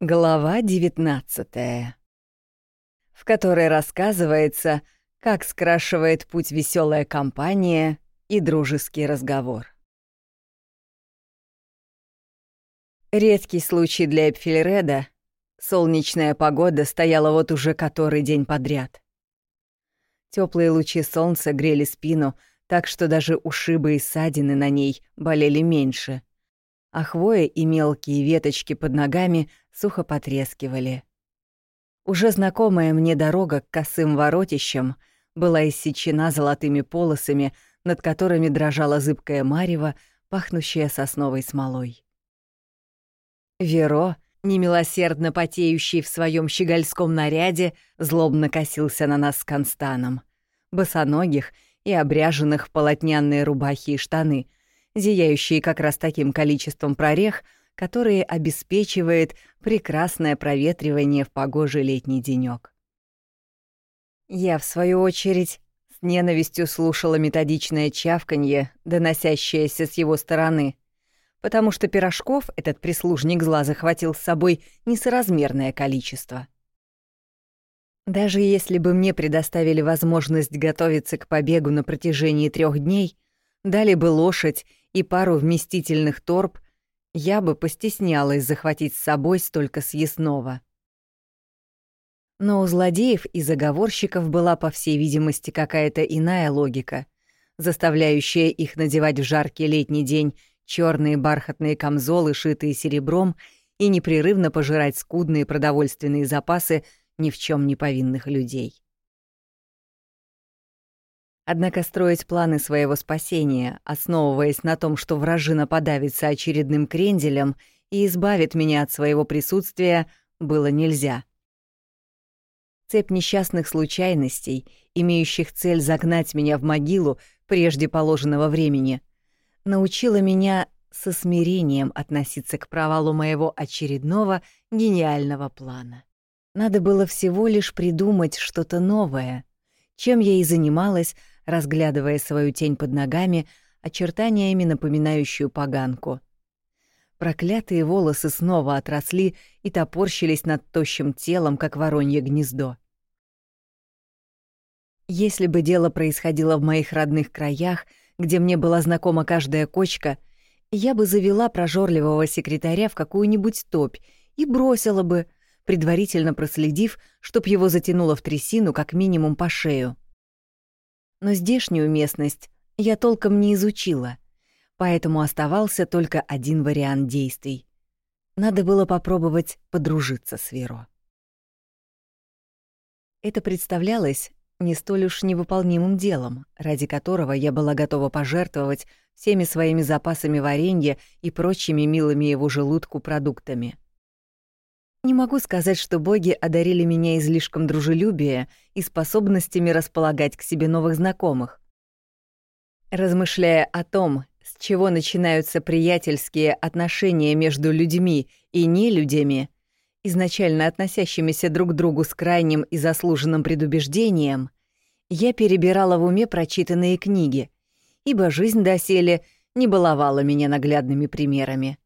Глава 19 в которой рассказывается, как скрашивает путь веселая компания и дружеский разговор. Редкий случай для Эпфельреда. Солнечная погода стояла вот уже который день подряд. Теплые лучи солнца грели спину, так что даже ушибы и ссадины на ней болели меньше — а хвоя и мелкие веточки под ногами сухо потрескивали. Уже знакомая мне дорога к косым воротищам была иссечена золотыми полосами, над которыми дрожала зыбкая марево, пахнущая сосновой смолой. Веро, немилосердно потеющий в своем щегольском наряде, злобно косился на нас с Констаном, босоногих и обряженных в полотняные рубахи и штаны, зияющие как раз таким количеством прорех, которые обеспечивает прекрасное проветривание в погожий летний денёк. Я, в свою очередь, с ненавистью слушала методичное чавканье, доносящееся с его стороны, потому что пирожков этот прислужник зла захватил с собой несоразмерное количество. Даже если бы мне предоставили возможность готовиться к побегу на протяжении трех дней, дали бы лошадь и пару вместительных торб, я бы постеснялась захватить с собой столько съестного. Но у злодеев и заговорщиков была, по всей видимости, какая-то иная логика, заставляющая их надевать в жаркий летний день черные бархатные камзолы, шитые серебром, и непрерывно пожирать скудные продовольственные запасы ни в чем не повинных людей. Однако строить планы своего спасения, основываясь на том, что вражина подавится очередным кренделем и избавит меня от своего присутствия, было нельзя. Цепь несчастных случайностей, имеющих цель загнать меня в могилу прежде положенного времени, научила меня со смирением относиться к провалу моего очередного гениального плана. Надо было всего лишь придумать что-то новое, чем я и занималась, разглядывая свою тень под ногами, очертаниями напоминающую поганку. Проклятые волосы снова отросли и топорщились над тощим телом, как воронье гнездо. Если бы дело происходило в моих родных краях, где мне была знакома каждая кочка, я бы завела прожорливого секретаря в какую-нибудь топь и бросила бы, предварительно проследив, чтоб его затянуло в трясину как минимум по шею но здешнюю местность я толком не изучила, поэтому оставался только один вариант действий. Надо было попробовать подружиться с Веро. Это представлялось не столь уж невыполнимым делом, ради которого я была готова пожертвовать всеми своими запасами варенья и прочими милыми его желудку продуктами. Не могу сказать, что боги одарили меня излишком дружелюбия и способностями располагать к себе новых знакомых. Размышляя о том, с чего начинаются приятельские отношения между людьми и нелюдями, изначально относящимися друг к другу с крайним и заслуженным предубеждением, я перебирала в уме прочитанные книги, ибо жизнь доселе не баловала меня наглядными примерами.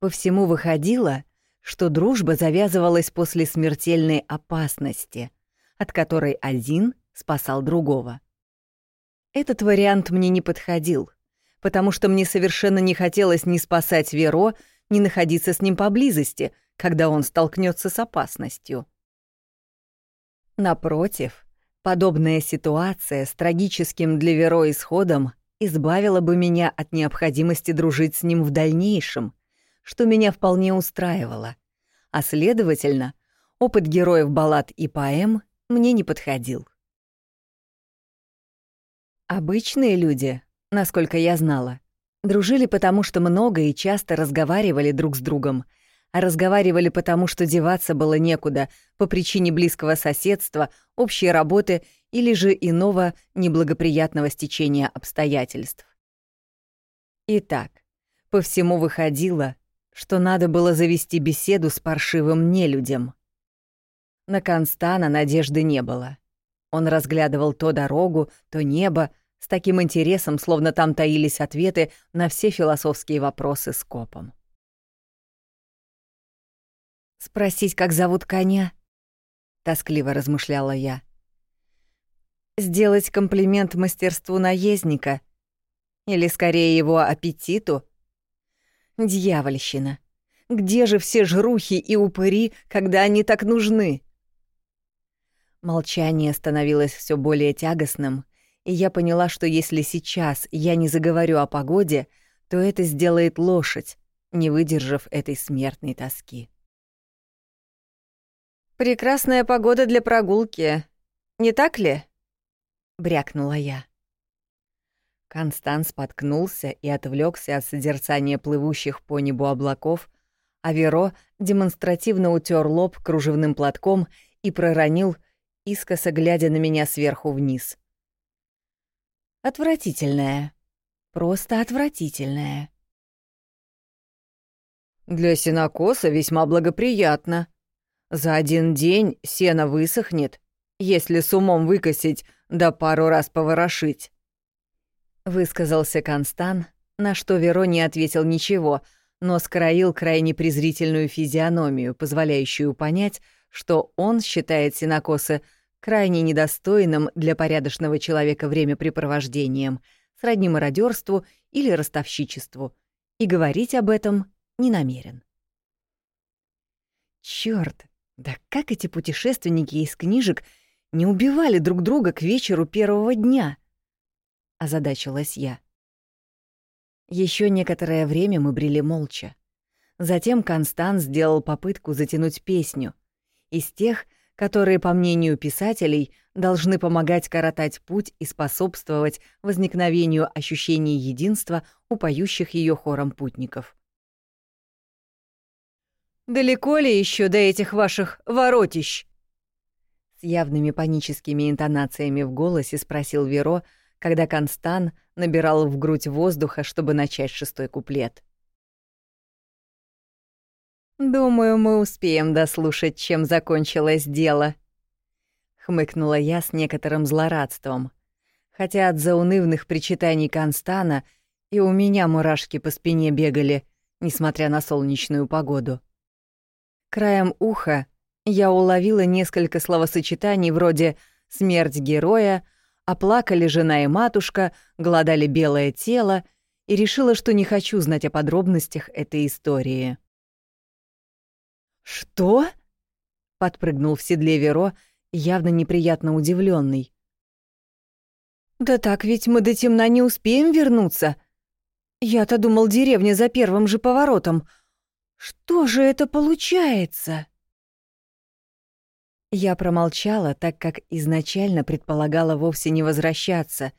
По всему выходило — что дружба завязывалась после смертельной опасности, от которой один спасал другого. Этот вариант мне не подходил, потому что мне совершенно не хотелось ни спасать Веро, ни находиться с ним поблизости, когда он столкнется с опасностью. Напротив, подобная ситуация с трагическим для Веро исходом избавила бы меня от необходимости дружить с ним в дальнейшем — что меня вполне устраивало, а следовательно, опыт героев баллад и поэм мне не подходил. Обычные люди, насколько я знала, дружили потому, что много и часто разговаривали друг с другом, а разговаривали потому, что деваться было некуда по причине близкого соседства, общей работы или же иного неблагоприятного стечения обстоятельств. Итак, по всему выходило, что надо было завести беседу с паршивым нелюдем. На Констана надежды не было. Он разглядывал то дорогу, то небо, с таким интересом, словно там таились ответы на все философские вопросы скопом. Спросить, как зовут коня? Тоскливо размышляла я. Сделать комплимент мастерству наездника? Или скорее его аппетиту? Дьявольщина. Где же все жрухи и упыри, когда они так нужны? Молчание становилось все более тягостным, и я поняла, что если сейчас я не заговорю о погоде, то это сделает лошадь, не выдержав этой смертной тоски. «Прекрасная погода для прогулки, не так ли?» — брякнула я. Констанс споткнулся и отвлекся от созерцания плывущих по небу облаков, а Веро демонстративно утер лоб кружевным платком и проронил, искоса глядя на меня сверху вниз. «Отвратительная. Просто отвратительная». «Для сенокоса весьма благоприятно. За один день сено высохнет, если с умом выкосить да пару раз поворошить. Высказался Констан, на что Веро не ответил ничего, но скроил крайне презрительную физиономию, позволяющую понять, что он считает синокосы крайне недостойным для порядочного человека времяпрепровождением, сродни мародерству или ростовщичеству, и говорить об этом не намерен. Чёрт, да как эти путешественники из книжек не убивали друг друга к вечеру первого дня? Озадачилась я. Еще некоторое время мы брели молча. Затем Констант сделал попытку затянуть песню. Из тех, которые, по мнению писателей, должны помогать коротать путь и способствовать возникновению ощущения единства у поющих ее хором путников. «Далеко ли еще до этих ваших воротищ?» С явными паническими интонациями в голосе спросил Веро, когда Констан набирал в грудь воздуха, чтобы начать шестой куплет. «Думаю, мы успеем дослушать, чем закончилось дело», — хмыкнула я с некоторым злорадством, хотя от заунывных причитаний Констана и у меня мурашки по спине бегали, несмотря на солнечную погоду. Краем уха я уловила несколько словосочетаний вроде «смерть героя», Оплакали жена и матушка, голодали белое тело, и решила, что не хочу знать о подробностях этой истории. «Что?» — подпрыгнул в седле Веро, явно неприятно удивленный. «Да так ведь мы до темна не успеем вернуться. Я-то думал, деревня за первым же поворотом. Что же это получается?» Я промолчала, так как изначально предполагала вовсе не возвращаться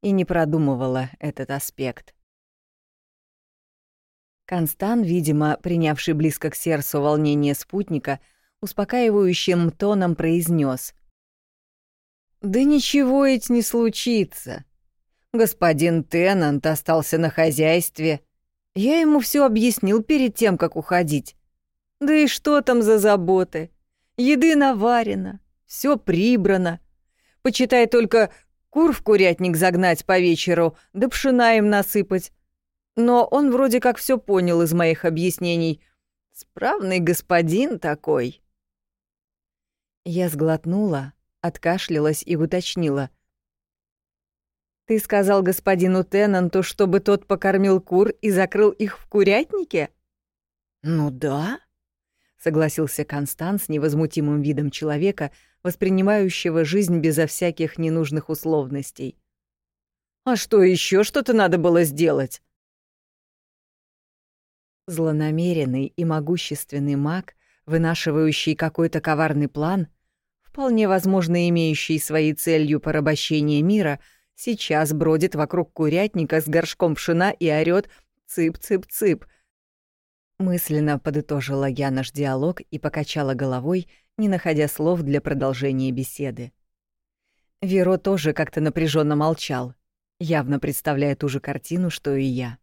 и не продумывала этот аспект. Констан, видимо, принявший близко к сердцу волнение спутника, успокаивающим тоном произнес: «Да ничего ведь не случится. Господин Теннант остался на хозяйстве. Я ему все объяснил перед тем, как уходить. Да и что там за заботы? Еды наварено, все прибрано. Почитай только кур в курятник загнать по вечеру, да пшена им насыпать. Но он вроде как все понял из моих объяснений. Справный господин такой. Я сглотнула, откашлялась и уточнила. «Ты сказал господину Теннанту, чтобы тот покормил кур и закрыл их в курятнике?» «Ну да», согласился Констант с невозмутимым видом человека, воспринимающего жизнь безо всяких ненужных условностей. А что еще что-то надо было сделать? Злонамеренный и могущественный маг, вынашивающий какой-то коварный план, вполне возможно имеющий своей целью порабощение мира, сейчас бродит вокруг курятника с горшком пшена и орёт «цып-цып-цып», Мысленно подытожила я наш диалог и покачала головой, не находя слов для продолжения беседы. Веро тоже как-то напряженно молчал, явно представляя ту же картину, что и я.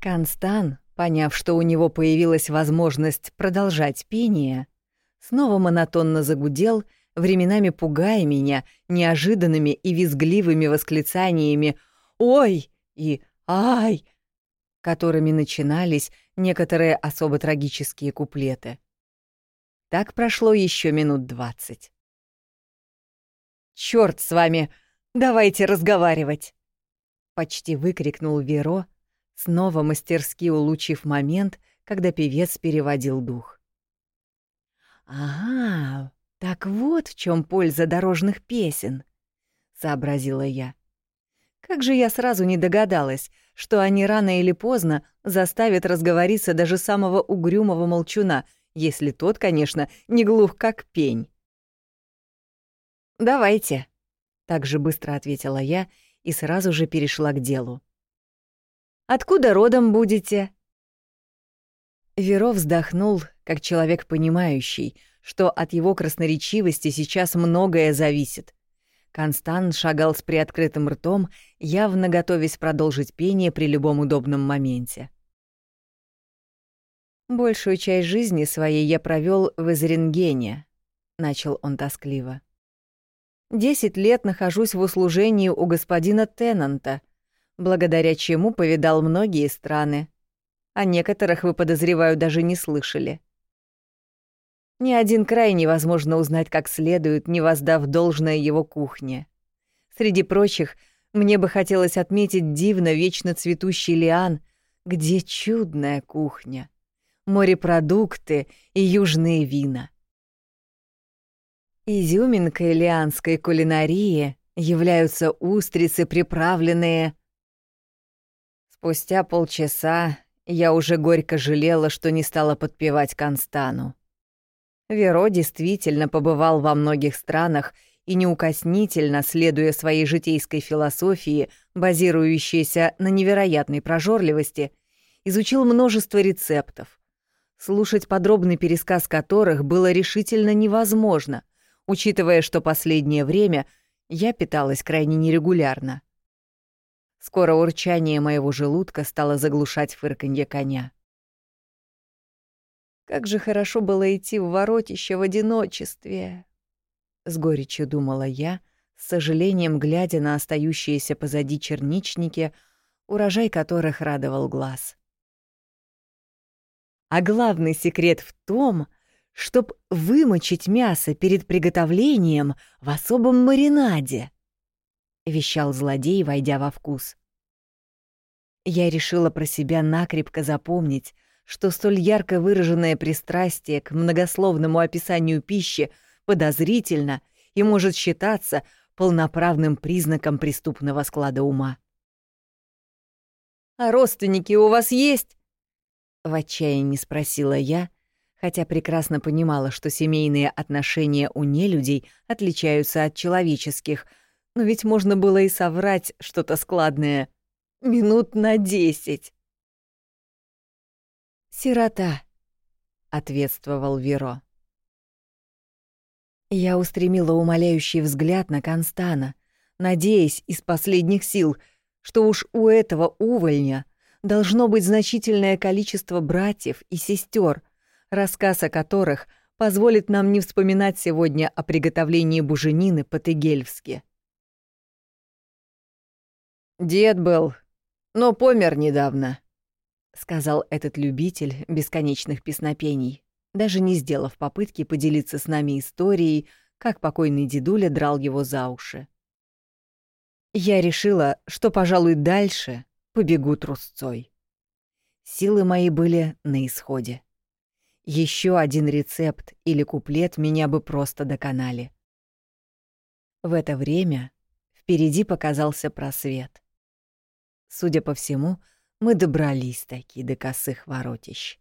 Констан, поняв, что у него появилась возможность продолжать пение, снова монотонно загудел, временами пугая меня неожиданными и визгливыми восклицаниями «Ой!» и «Ай!», которыми начинались некоторые особо трагические куплеты. Так прошло еще минут двадцать. «Чёрт с вами! Давайте разговаривать!» Почти выкрикнул Веро, снова мастерски улучив момент, когда певец переводил дух. «Ага, так вот в чем польза дорожных песен», — сообразила я. Как же я сразу не догадалась, что они рано или поздно заставят разговориться даже самого угрюмого молчуна, если тот, конечно, не глух как пень. «Давайте», — так же быстро ответила я и сразу же перешла к делу. «Откуда родом будете?» Веро вздохнул, как человек понимающий, что от его красноречивости сейчас многое зависит. Констант шагал с приоткрытым ртом, явно готовясь продолжить пение при любом удобном моменте. «Большую часть жизни своей я провел в Изренгене», — начал он тоскливо. «Десять лет нахожусь в услужении у господина Теннанта, благодаря чему повидал многие страны. О некоторых вы, подозреваю, даже не слышали. Ни один край невозможно узнать как следует, не воздав должное его кухне. Среди прочих, мне бы хотелось отметить дивно вечно цветущий лиан, где чудная кухня, морепродукты и южные вина. Изюминкой лианской кулинарии являются устрицы, приправленные... Спустя полчаса я уже горько жалела, что не стала подпевать Констану. Веро действительно побывал во многих странах и неукоснительно, следуя своей житейской философии, базирующейся на невероятной прожорливости, изучил множество рецептов, слушать подробный пересказ которых было решительно невозможно, учитывая, что последнее время я питалась крайне нерегулярно. Скоро урчание моего желудка стало заглушать фырканье коня. Как же хорошо было идти в воротище в одиночестве. С горечью думала я, с сожалением глядя на остающиеся позади черничники, урожай которых радовал глаз. А главный секрет в том, чтоб вымочить мясо перед приготовлением в особом маринаде —— вещал злодей, войдя во вкус. Я решила про себя накрепко запомнить, что столь ярко выраженное пристрастие к многословному описанию пищи подозрительно и может считаться полноправным признаком преступного склада ума. «А родственники у вас есть?» В отчаянии спросила я, хотя прекрасно понимала, что семейные отношения у нелюдей отличаются от человеческих — но ведь можно было и соврать что-то складное. Минут на десять. «Сирота», — ответствовал Веро. Я устремила умоляющий взгляд на Констана, надеясь из последних сил, что уж у этого увольня должно быть значительное количество братьев и сестер, рассказ о которых позволит нам не вспоминать сегодня о приготовлении буженины по-тегельски. «Дед был, но помер недавно», — сказал этот любитель бесконечных песнопений, даже не сделав попытки поделиться с нами историей, как покойный дедуля драл его за уши. Я решила, что, пожалуй, дальше побегу трусцой. Силы мои были на исходе. Еще один рецепт или куплет меня бы просто доконали. В это время впереди показался просвет — Судя по всему, мы добрались таки до косых воротищ.